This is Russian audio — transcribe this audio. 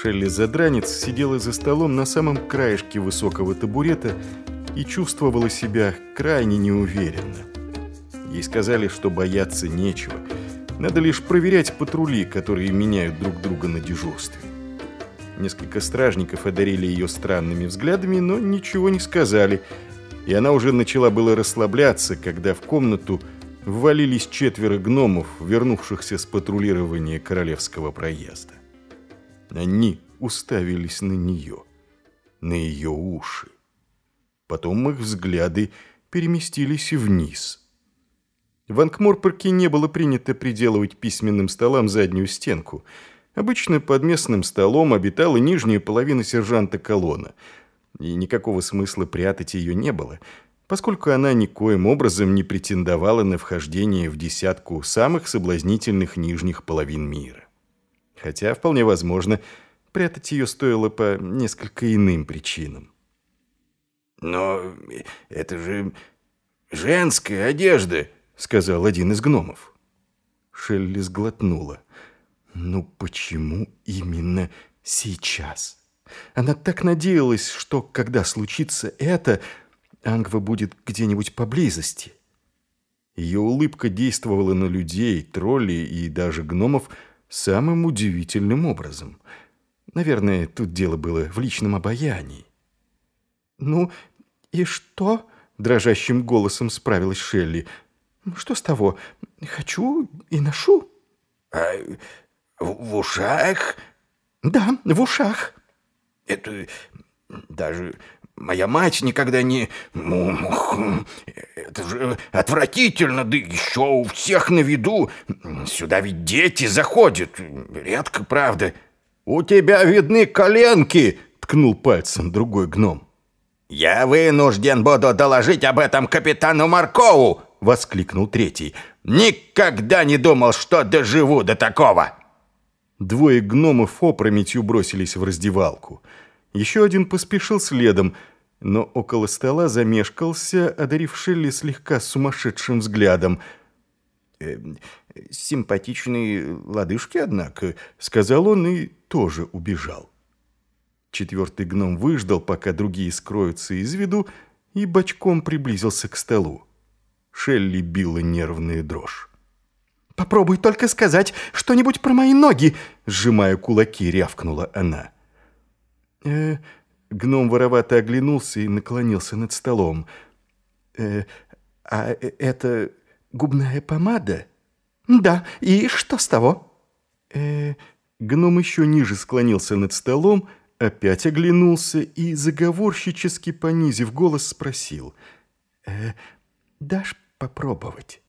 Шелли Задранец сидела за столом на самом краешке высокого табурета и чувствовала себя крайне неуверенно. Ей сказали, что бояться нечего. Надо лишь проверять патрули, которые меняют друг друга на дежурстве. Несколько стражников одарили ее странными взглядами, но ничего не сказали, и она уже начала было расслабляться, когда в комнату ввалились четверо гномов, вернувшихся с патрулирования королевского проезда. Они уставились на нее, на ее уши. Потом их взгляды переместились вниз. В Анкморпорке не было принято приделывать письменным столам заднюю стенку. Обычно под местным столом обитала нижняя половина сержанта колонна, и никакого смысла прятать ее не было, поскольку она никоим образом не претендовала на вхождение в десятку самых соблазнительных нижних половин мира хотя, вполне возможно, прятать ее стоило по несколько иным причинам. «Но это же женская одежда», — сказал один из гномов. Шелли сглотнула. «Ну почему именно сейчас?» Она так надеялась, что, когда случится это, Ангва будет где-нибудь поблизости. Ее улыбка действовала на людей, троллей и даже гномов — самым удивительным образом. Наверное, тут дело было в личном обаянии. «Ну, и что?» – дрожащим голосом справилась Шелли. «Что с того? Хочу и ношу». «А в ушах?» «Да, в ушах». «Это даже Моя мать никогда не... Это же отвратительно, да еще у всех на виду. Сюда ведь дети заходят. Редко, правда. «У тебя видны коленки!» — ткнул пальцем другой гном. «Я вынужден буду доложить об этом капитану Маркову!» — воскликнул третий. «Никогда не думал, что доживу до такого!» Двое гномов опрометью бросились в раздевалку. Еще один поспешил следом — но около стола замешкался, одарив Шелли слегка сумасшедшим взглядом. «Э, «Симпатичные лодыжки, однако», — сказал он и тоже убежал. Четвертый гном выждал, пока другие скроются из виду, и бочком приблизился к столу. Шелли била нервная дрожь. «Попробуй только сказать что-нибудь про мои ноги!» Сжимая кулаки, рявкнула она. «Э, Гном воровато оглянулся и наклонился над столом. «Э, «А это губная помада?» «Да, и что с того?» э, Гном еще ниже склонился над столом, опять оглянулся и, заговорщически понизив голос, спросил. «Э, «Дашь попробовать?»